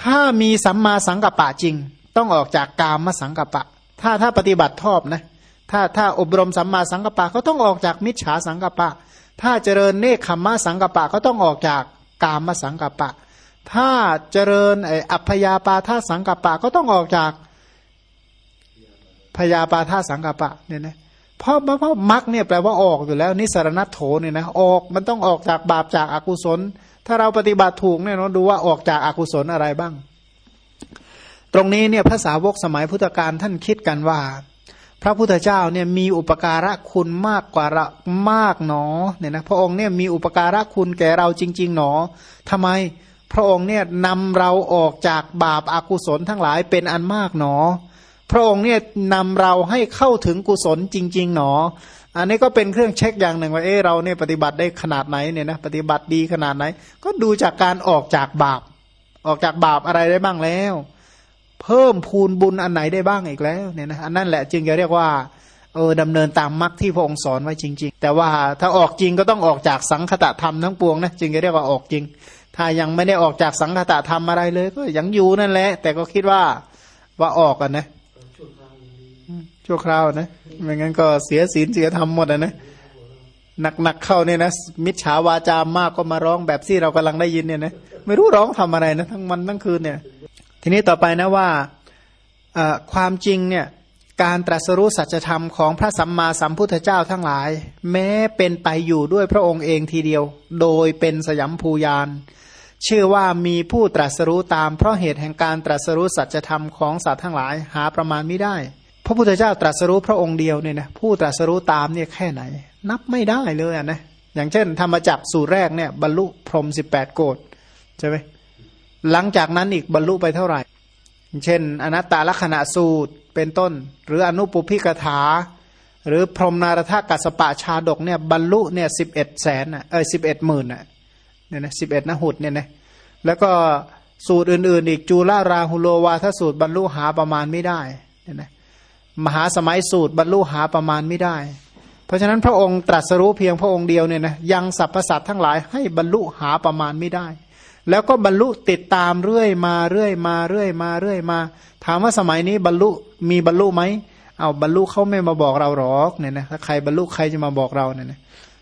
ถ้ามีสัมมาสังกัปปะจริง ต้องออกจากกามสังกัปปะ ถ้าถ้าปฏิบัติชอบนะ ถ้าถ้าอบรมสัมมาสังกัปปะก็ต้องออกจากมิจฉาสังกัปปะ ถ้าเจริญเนคขมมะสังกัปปะก็ต้องออกจากกามสังกัปปะ ถ้าเจริญไออัพยาปาท่าสังกัปปะก็ต้องออกจากพยาปาท่าสังกัปปะเนี่ยนะเพราะเพราะมักเนี่ยแปลว่าออกอยู่แล้ว นิสรณัตโถเนี่ยนะออกมันต้องออกจากบาปจากอากุศล ถ้าเราปฏิบัติถูกเนี่ยเราดูว่าออกจากอากุศลอะไรบ้าง ตรงนี้เนี่ยภาษาวกสมัยพุทธกาลท่านคิดกันว่า พระพุทธเจ้าเนี่ยมีอุปการะคุณมากกว่าเรามากหนอเนี่ยนะพระองค์เนี่ยมีอุปการะคุณแก่เราจริง ๆ หนอทำไมพระองค์เนี่ยนำเราออกจากบาปอากุศลทั้งหลายเป็นอันมากหนอ พระองค์เนี่ยนำเราให้เข้าถึงกุศลจริง ๆ หนอ อันนี้ก็เป็นเครื่องเช็คอย่างหนึ่งว่าเออเราเนี่ยปฏิบัติได้ขนาดไหนเนี่ยนะปฏิบัติดีขนาดไหน ก็ดูจากการออกจากบาป ออกจากบาปอะไรได้บ้างแล้ว เพิ่มพูนบุญอันไหนได้บ้างอีกแล้วเนี่ยนะอันนั่นแหละจึงจะเรียกว่าเออดำเนินตามมรรคที่พระองค์สอนไว้จริง ๆ แต่ว่าถ้าออกจริงก็ต้องออกจากสังคตะธรรมทั้งปวงนะจึงจะเรียกว่าออกจริง ถ้ายังไม่ได้ออกจากสังคตะธรรมอะไรเลย ก็ยังอยู่นั่นแหละ แต่ก็คิดว่าว่าออกกันนะชั่วคราวนะไม่งั้นก็เสียศีลเสียธรรมหมดนะหนักๆเข้าเนี่ยนะมิจฉาวาจามากก็มาร้องแบบที่เรากำลังได้ยินเนี่ยนะไม่รู้ร้องทำอะไรนะทั้งวันทั้งคืนเนี่ย ทีนี้ต่อไปนะว่าความจริงเนี่ยการตรัสรู้สัจธรรมของพระสัมมาสัมพุทธเจ้าทั้งหลาย แม้เป็นไปอยู่ด้วยพระองค์เองทีเดียว โดยเป็นสยามภูยานเชื่อว่ามีผู้ตรัสรู้ตามเพราะเหตุแห่งการตรัสรู้สัจธรรมของสัตว์ทั้งหลายหาประมาณไม่ได้ พระพุทธเจ้าตรัสรู้พระองค์เดียวเนี่ยนะผู้ตรัสรู้ตามเนี่ยแค่ไหน นับไม่ได้เลยนะอย่างเช่นธรรมจักสูตรแรกเนี่ยบรรลุพรหมสิบแปดโกดใช่ไหม หลังจากนั้นอีกบรรลุไปเท่าไหร่ เช่น อนัตตาลักษณะสูตรเป็นต้น หรืออนุปุพิกถา หรือพรหมนารถกัสปะชาดกเนี่ยบรรลุเนี่ยสิบเอ็ดแสนอะเออสิบเอ็ดหมื่นอะเนี่ยนะสิบเอ็ดนหุดเนี่ยนะแล้วก็สูตรอื่นๆ อีกจูลาราหุโลวาทสูตรบรรลุหาประมาณไม่ได้เนี่ยนะมหาสมัยสูตรบรรลุหาประมาณไม่ได้ เพราะฉะนั้นพระองค์ตรัสรู้เพียงพระองค์เดียวเนี่ยนะยังสรรพสัตว์ทั้งหลายให้บรรลุหาประมาณไม่ได้ แล้วก็บรรลุติดตามเรื่อยมาเรื่อยมาเรื่อยมาเรื่อยมา ถามว่าสมัยนี้บรรลุมีบรรลุไหมเอาบรรลุเขาไม่มาบอกเราหรอกเนี่ยนะถ้าใครบรรลุใครจะมาบอกเราเนี่ยนะ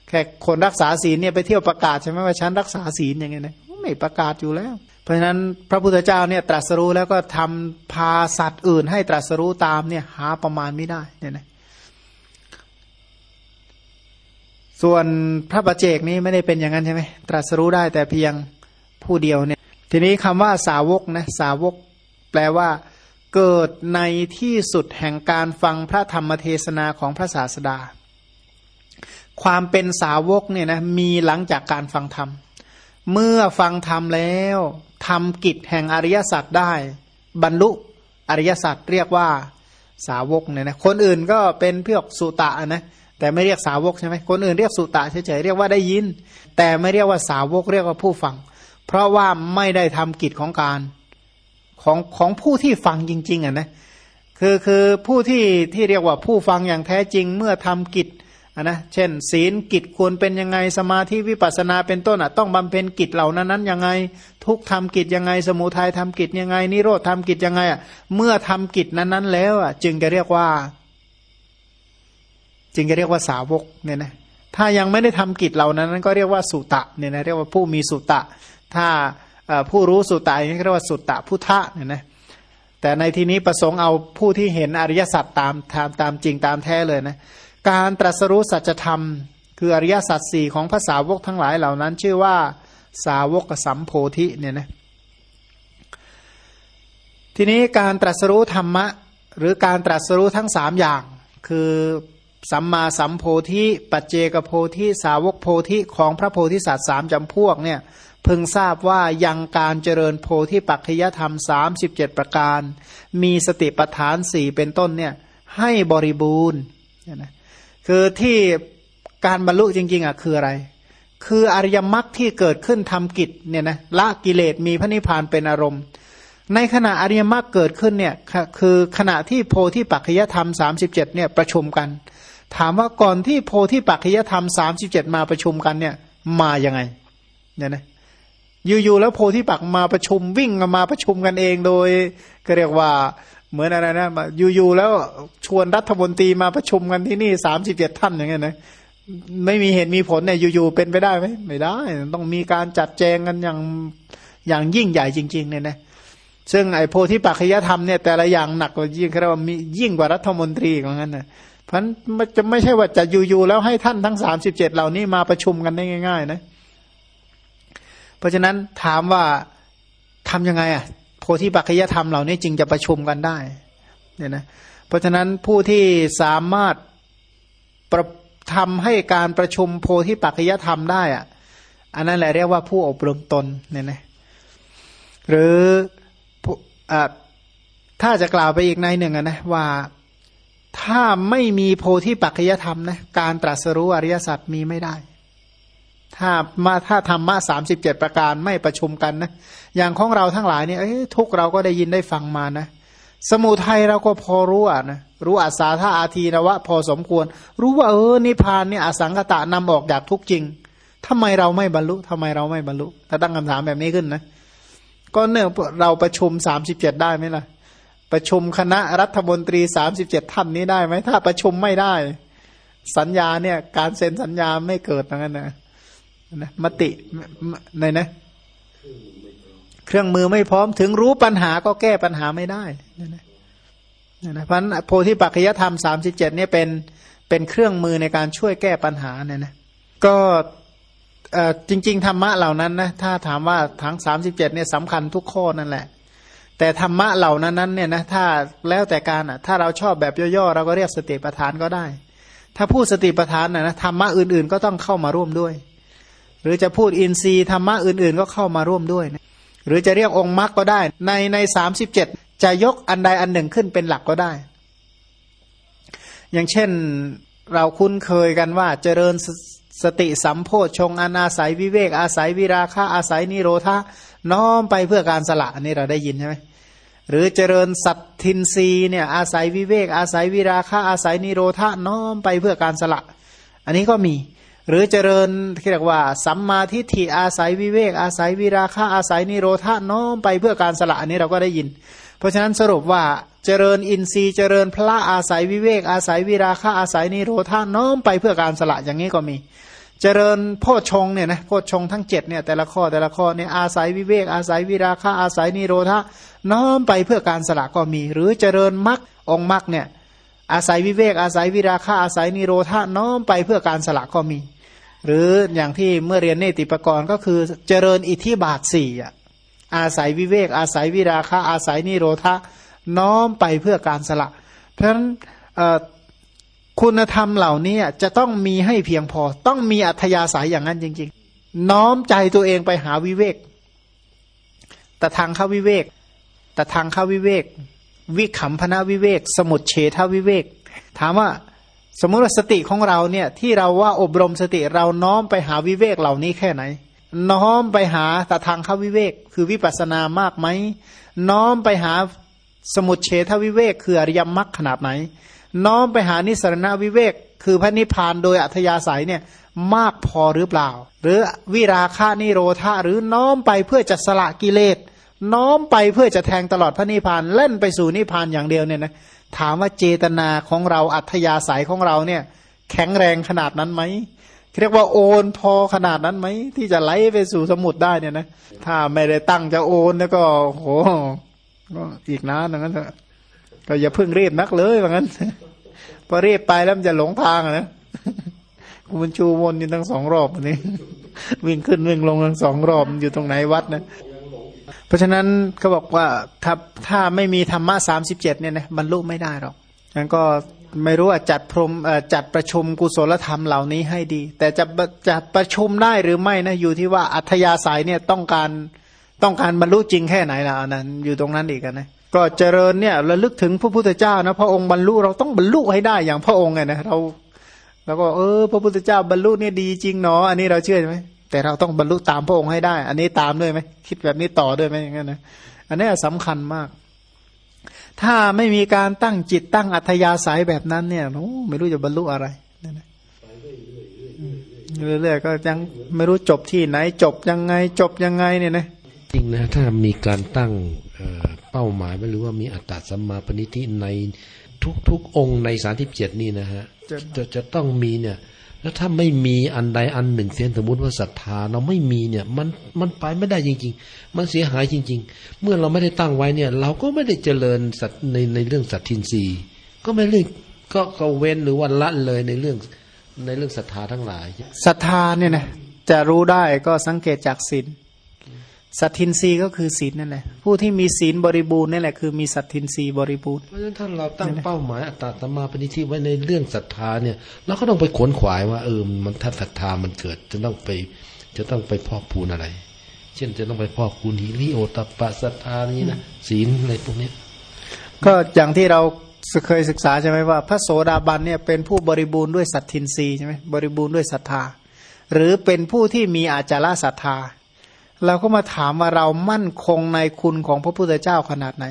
แค่คนรักษาศีลเนี่ยไปเที่ยวประกาศใช่ไหมว่าฉันรักษาศีลอย่างเงี้ยนะไม่ประกาศอยู่แล้ว เพราะฉะนั้นพระพุทธเจ้าเนี่ยตรัสรู้แล้วก็ทำพาสัตว์อื่น ให้ตรัสรู้ตามเนี่ยหาประมาณไม่ได้เนี่ยนะส่วนพระประเจกนี้ไม่ได้เป็นอย่างนั้นใช่ไหมตรัสรู้ได้แต่เพียง ผู้เดียวเนี่ย ทีนี้คำว่าสาวกนะสาวก แปลว่า เกิดในที่สุดแห่งการฟังพระธรรมเทศนาของพระศาสดา ความเป็นสาวกเนี่ยนะมีหลังจากการฟังธรรม เมื่อฟังธรรมแล้วทำกิจแห่งอริยสัจได้ บรรลุอริยสัจเรียกว่าสาวกเนี่ยนะคนอื่นก็เป็นเพื่อสุตะนะแต่ไม่เรียกสาวกใช่ไหมคนอื่นเรียกสุตะเฉยๆเรียกว่าได้ยิน แต่ไม่เรียกว่าสาวกเรียกว่าผู้ฟัง เพราะว่าไม่ได้ทำกิจของการของของผู้ที่ฟังจริง ๆอะนะคือคือผู้ที่ที่เรียกว่าผู้ฟังอย่างแท้จริงเมื่อทำกิจนะเช่น ศีลกิจควรเป็นยังไงสมาธิวิปัสนาเป็นต้นอะต้องบำเพ็ญกิจเหล่านั้นนั้นยังไง ทุกทำกิจยังไง สมุทัยทำกิจยังไง นิโรธทำกิจยังไงอะเมื่อทำกิจนั้นนั้นแล้วอะจึงจะเรียกว่า จึงจะเรียกว่าสาวกเนี่ยนะถ้ายังไม่ได้ทำกิจเหล่านั้นนั้นก็เรียกว่าสุตะเนี่ยนะเรียกว่าผู้มีสุตะ ถ้าผู้รู้สุตะนี่เรียกว่าสุตะพุทธะเนี่ยนะแต่ในที่นี้ประสงค์เอาผู้ที่เห็นอริยสัจตามตามตามจริงตามแท้เลยนะการตรัสรู้สัจธรรม คืออริยสัจสี่ของภาษาวกทั้งหลายเหล่านั้น ชื่อว่าสาวกสัมโพธิเนี่ยนะทีนี้การตรัสรู้ธรรมะ หรือการตรัสรู้ทั้งสามอย่าง คือสัมมาสัมโพธิปัจเจกโพธิสาวกโพธิของพระโพธิสัตว์สามจำพวกเนี่ย พึงทราบว่ายังการเจริญโพธิปัจจยธรรมสามสิบเจ็ดประการ มีสติปัฏฐานสี่เป็นต้นเนี่ยให้บริบูรณ์นะคือที่การบรรลุจริง ๆอะคืออะไร คืออริยมรรคที่เกิดขึ้นทำกิจเนี่ยนะละกิเลสมีพระนิพพานเป็นอารมณ์ ในขณะอริยมรรคเกิดขึ้นเนี่ยคือขณะที่โพธิปัจจยธรรมสามสิบเจ็ดเนี่ยประชุมกัน ถามว่าก่อนที่โพธิปัจจยธรรมสามสิบเจ็ดมาประชุมกันเนี่ยมาอย่างไงเนี่ยนะ อยู่ๆแล้วโพธิปักมาประชุมวิ่งมาประชุมกันเองโดยก็เรียกว่าเหมือนอะไรนะอยู่ๆแล้วชวนรัฐมนตรีมาประชุมกันที่นี่สามสิบเจ็ดท่านอย่างเงี้ยนะไม่มีเหตุมีผลเนี่ยอยู่ๆเป็นไปได้ไหมไม่ได้ ต้องมีการจัดแจงกันอย่างอย่างยิ่งใหญ่จริง ๆ เนี่ยนะซึ่งไอ้โพธิปัจจยธรรมเนี่ยแต่ละอย่างหนักกว่ายิ่งเรียกว่ามียิ่งกว่ารัฐมนตรีของนั้นนะเพเพราะมันจะไม่ใช่ว่าจะอยู่ๆแล้วให้ท่านทั้งสามสิบเจ็ดเหล่านี้มาประชุมกันได้ง่าย ๆ นะ เพราะฉะนั้นถามว่าทํำยังไงอะโพธิปัจจยธรรมเหล่านี้จึงจะประชุมกันได้เนี่ยนะเพราะฉะนั้นผู้ที่สามารถประทำให้การประชุมโพธิปัจจยธรรมได้อะอันนั้นแหละเรียกว่าผู้อบรมตนเนี่ยนะหรือถ้าจะกล่าวไปอีกในหนึ่งนะว่าถ้าไม่มีโพธิปัจจยธรรมนะการตรัสรู้อริยสัจมีไม่ได้ ถ้ามาถ้าธรรมะสามสิบเจ็ดประการไม่ประชุมกันนะ อย่างของเราทั้งหลายเนี่ยทุกเราก็ได้ยินได้ฟังมานะ สมุทัยเราก็พอรู้อะนะรู้อาสาธาอาทีนะวะพอสมควร รู้ว่าเออนิพานเนี่ยอสังกตะนำออกจากทุกจริงทำไมเราไม่บรรลุทำไมเราไม่บรรลุ ถ้าตั้งคำถามแบบนี้ขึ้นนะก็เนื่องเราประชุมสามสิบเจ็ดได้ไหมล่ะ ประชุมคณะรัฐมนตรีสามสิบเจ็ดท่านนี้ได้ไหมถ้าประชุมไม่ได้ สัญญาเนี่ย การเซ็นสัญญาไม่เกิดอย่างนั้นนะ นะมติในนะ เครื่องมือไม่พร้อมถึงรู้ปัญหาก็แก้ปัญหาไม่ได้นะนะนะเพราะโพธิปัจจยธรรมสามสิบเจ็ดเนี่ยเป็นเป็นเครื่องมือในการช่วยแก้ปัญหาเนี่ยนะก็จริง ๆ ธรรมะเหล่านั้นนะถ้าถามว่าทั้งสามสิบเจ็ดเนี่ยสำคัญทุกข้อนั่นแหละ แต่ธรรมะเหล่านั้นนั้นเนี่ยนะถ้าแล้วแต่การอะถ้าเราชอบแบบย่อๆเราก็เรียกสติปัฏฐานก็ได้ ถ้าพูดสติปัฏฐานนะนะธรรมะอื่นๆก็ต้องเข้ามาร่วมด้วย หรือจะพูดอินทรีย์ธรรมะอื่น ๆ ก็เข้ามาร่วมด้วยนะหรือจะเรียกองค์มรรคก็ได้ ในในสามสิบเจ็ดจะยกอันใดอันหนึ่งขึ้นเป็นหลักก็ได้ อย่างเช่นเราคุ้นเคยกันว่าเจริญสติสัมโพชงอนาศัยวิเวก อาศัยวิราคะอาศัยนิโรธาน้อมไปเพื่อการสละอันนี้เราได้ยินใช่ไหมหรือเจริญสัตทินรีเนี่ยอาศัยวิเวก อาศัยวิราคะอาศัยนิโรธาน้อมไปเพื่อการสละ อันนี้ก็มี หรือเจริญเรียกว่า สัมมาทิฏฐิอาศัยวิเวก อาศัยวิราคะอาศัยนิโรธาน้อมไปเพื่อการสละอันนี้เราก็ได้ยิน เพราะฉะนั้นสรุปว่าเจริญอินทรีย์เจริญพระอาศัยวิเวก อาศัยวิราคะอาศัยนิโรธาน้อมไปเพื่อการสละอย่างนี้ก็มี เจริญโพชงเนี่ยนะโพชงทั้งเจ็ดเนี่ยแต่ละข้อแต่ละข้อเนี่ยอาศัยวิเวก อาศัยวิราคะอาศัยนิโรธาน้อมไปเพื่อการสละก็มี หรือเจริญมรรคองมรรคเนี่ย อาศัยวิเวก อาศัยวิราคะอาศัยนิโรธาน้อมไปเพื่อการสละก็มี หรืออย่างที่เมื่อเรียนเนติปกรณ์ก็คือเจริญอิทธิบาทสี่อะอาศัยวิเวก อาศัยวิราคะอาศัยนิโรธาน้อมไปเพื่อการสละ เพราะฉะนั้นคุณธรรมเหล่านี้จะต้องมีให้เพียงพอ ต้องมีอัธยาศัยอย่างนั้นจริง ๆ น้อมใจตัวเองไปหาวิเวกแต่ทางเข้าวิเวกแต่ทางเข้าวิเวก วิขำพนาวิเวก สมุดเฉทวิเวก ถามว่าสมมติว่าสติของเราเนี่ยที่เราว่าอบรมสติเราน้อมไปหาวิเวกเหล่านี้แค่ไหน น้อมไปหาแต่ทางเข้าวิเวก คือวิปัสสนามากไหมน้อมไปหาสมุดเฉทวิเวก คืออริยมรรคขนาดไหน น้อมไปหานิสรณวิเวก คือพระนิพพานโดยอัธยาศัยเนี่ยมากพอหรือเปล่า หรือวิราคานิโรธาหรือน้อมไปเพื่อจะสละกิเลส น้อมไปเพื่อจะแทงตลอดพระนิพพานเล่นไปสู่นิพพานอย่างเดียวเนี่ยนะถามว่าเจตนาของเราอัธยาศัยของเราเนี่ย แข็งแรงขนาดนั้นไหมเรียกว่าโอนพอขนาดนั้นไหมที่จะไหลไปสู่สมุทรได้เนี่ยนะถ้าไม่ได้ตั้งจะโอนแล้วก็โหก็อีกนานอย่างนั้นก็อย่าเพิ่งรีบนักเลยว่างั้นพอรีบไปแล้วมันจะหลงทางนะคุณชูวนอยู่ทั้งสองรอบนี้วิ่งขึ้นวิ่งลงทั้งสองรอบอยู่ตรงไหนวัดนะ เพราะฉะนั้นเขาบอกว่าถ้าถ้าไม่มีธรรมะสามสิบเจ็ดเนี่ยนะบรรลุไม่ได้หรอกงั้นก็ไม่รู้ว่าจัดพรมจัดประชุมกุศลธรรมเหล่านี้ให้ดี แต่จะจะประชุมได้หรือไม่นะอยู่ที่ว่าอัธยาศัยเนี่ยต้องการต้องการบรรลุจริงแค่ไหนล่ะนั้นอยู่ตรงนั้นอีกนะก็เจริญเนี่ยระลึกถึงพระพุทธเจ้านะพระองค์บรรลุเราต้องบรรลุให้ได้อย่างพระองค์ไงนะเราเราก็เออพระพุทธเจ้าบรรลุเนี่ยดีจริงเนาะอันนี้เราเชื่อไหม แต่เราต้องบรรลุตามพระองค์ให้ได้ อันนี้ตามด้วยไหมคิดแบบนี้ต่อด้วยไหมอย่างนั้นนะอันนี้สำคัญมาก ถ้าไม่มีการตั้งจิตตั้งอัธยาศัยแบบนั้นเนี่ยโอ้ไม่รู้จะบรรลุอะไรนั่นนะเรื่อยๆก็ยังไม่รู้จบที่ไหนจบยังไงจบยังไงเนี่ยนะจริงนะถ้ามีการตั้งเป้าหมายไม่รู้ว่ามีอัตตาสัมมาปณิทิในทุกๆองค์ในสารทิพเจ็ดนี่นะฮะจะจะต้องมีเนี่ย แล้วถ้าไม่มีอันใดอันหนึ่งเสียสมมติว่าศรัทธา เราไม่มีเนี่ย มันมันไปไม่ได้จริง ๆ มันเสียหายจริง ๆ เมื่อเราไม่ได้ตั้งไว้เนี่ย เราก็ไม่ได้เจริญสัตในในเรื่องสัตทินรีก็ไม่เรื่องก็ก็เว้นหรือว่าละเลยในเรื่องในเรื่องศรัทธาทั้งหลายศรัทธาเนี่ยนะจะรู้ได้ก็สังเกตจากศีล สัตทินรีก็คือศีลนั่นแหละผู้ที่มีศีลบริบูรณ์นั่นแหละคือมีสัตทินรีบริบูรณ์เพราะฉะนั้นถ้าเราตั้งเป้าหมายอัตตาตมาปณิธิไว้ในเรื่องศรัทธาเนี่ยเราก็ต้องไปขวนขวายว่าเออมันถ้าศรัทธามันเกิดจะต้องไปจะต้องไปพอกพูนอะไร เช่นจะต้องไปพอกพูนหิริโอตปปะศรัทธานี้นะศีลอะไรพวกเนี้ยก็อย่างที่เราเคยศึกษาใช่ไหมว่า พระโสดาบันเนี่ยเป็นผู้บริบูรณ์ด้วยสัตทินรีใช่ไหมบริบูรณ์ด้วยศรัทธา หรือเป็นผู้ที่มีอาจาระศรัทธา เราก็มาถามว่าเรามั่นคงในคุณของพระพุทธเจ้าขนาดไหน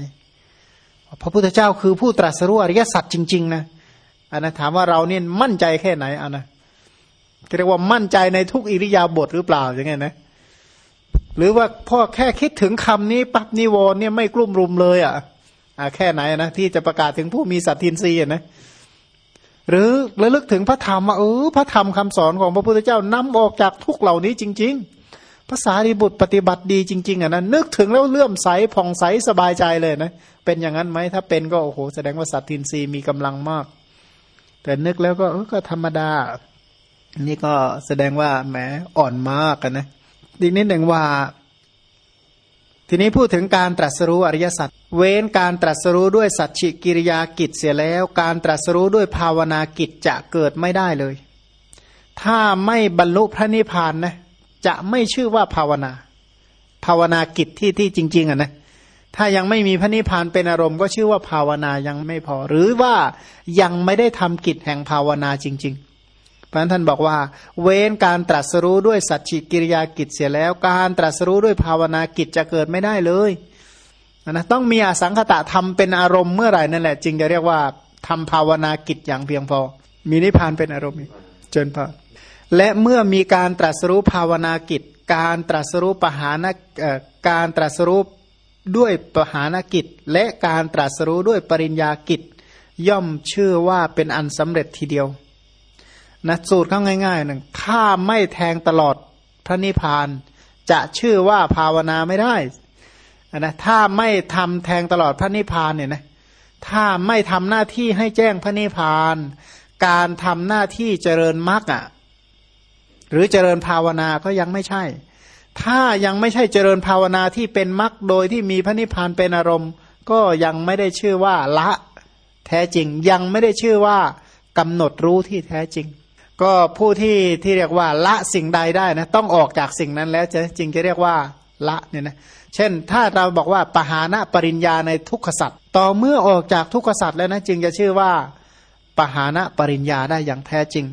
พระพุทธเจ้าคือผู้ตรัสรู้อริยสัจจริง ๆ นะอันนะถามว่าเราเนี่ยมั่นใจแค่ไหนอันนะเรียกว่ามั่นใจในทุกอิริยาบถหรือเปล่าอย่างเงี้ยนะ หรือว่าพ่อแค่คิดถึงคำนี้ปั๊บนิวรณ์เนี่ยไม่กลุ่มรุมเลยอะอ่าแค่ไหนนะที่จะประกาศถึงผู้มีสัตทินรีอะนะหรือระลึกถึงพระธรรมว่าเออพระธรรมคำสอนของพระพุทธเจ้านำออกจากทุกเหล่านี้จริง ๆ ภาษาริบุตรปฏิบัติดีจริงๆอะนะนึกถึงแล้วเลื่อมใสผ่องใสสบายใจเลยนะเป็นอย่างนั้นไหมถ้าเป็นก็โอ้โหแสดงว่าสัตทินรีมีกำลังมาก แต่นึกแล้วก็เออก็ธรรมดา นี่ก็แสดงว่าแหมอ่อนมากนนะอีกนิดหนึ่งว่า ทีนี้พูดถึงการตรัสรู้อริยสัจเว้นการตรัสรู้ด้วยสัจฉิกิริยากิจเสียแล้ว การตรัสรู้ด้วยภาวนากิจจะเกิดไม่ได้เลย ถ้าไม่บรรลุพระนิพพานนะ จะไม่ชื่อว่าภาวนา ภาวนากิจที่ที่จริง ๆอะนะถ้ายังไม่มีพระนิพพานเป็นอารมณ์ก็ชื่อว่าภาวนายังไม่พอ หรือว่ายังไม่ได้ทำกิจแห่งภาวนาจริงๆเพราะฉะนั้นท่านบอกว่า เว้นการตรัสรู้ด้วยสัจฉิกิริยากิจเสียแล้ว การตรัสรู้ด้วยภาวนากิจจะเกิดไม่ได้เลยนะต้องมีอสังขตะทำเป็นอารมณ์เมื่อไหร่นั่นแหละ จึงจะเรียกว่าทำภาวนากิจอย่างเพียงพอ มีนิพพานเป็นอารมณ์เจนพอ และเมื่อมีการตรัสรู้ภาวนากิจ การตรัสรู้ปหานการตรัสรู้ด้วยปหานกิจ และการตรัสรู้ด้วยปริญญากิจ ย่อมชื่อว่าเป็นอันสำเร็จทีเดียวนะสูตรเข้าง่ายๆหนึ่งถ้าไม่แทงตลอดพระนิพพาน จะชื่อว่าภาวนาไม่ได้นะถ้าไม่ทำแทงตลอดพระนิพพานเนี่ยนะถ้าไม่ทำหน้าที่ให้แจ้งพระนิพพาน การทำหน้าที่เจริญมรรคอะ หรือเจริญภาวนาก็ยังไม่ใช่ ถ้ายังไม่ใช่เจริญภาวนาที่เป็นมรรคโดยที่มีพระนิพพานเป็นอารมณ์ ก็ยังไม่ได้ชื่อว่าละ แท้จริงยังไม่ได้ชื่อว่ากำหนดรู้ที่แท้จริง ก็ผู้ที่ที่เรียกว่าละสิ่งใดได้นะต้องออกจากสิ่งนั้นแล้วจะจริงจะเรียกว่าละเนี่ยนะเช่น ถ้าเราบอกว่าปหานะปริญญาในทุกขสัตว์ต่อเมื่อออกจากทุกขสัตว์แล้วนะจึงจะชื่อว่าปหานะปริญญาได้อย่างแท้จริง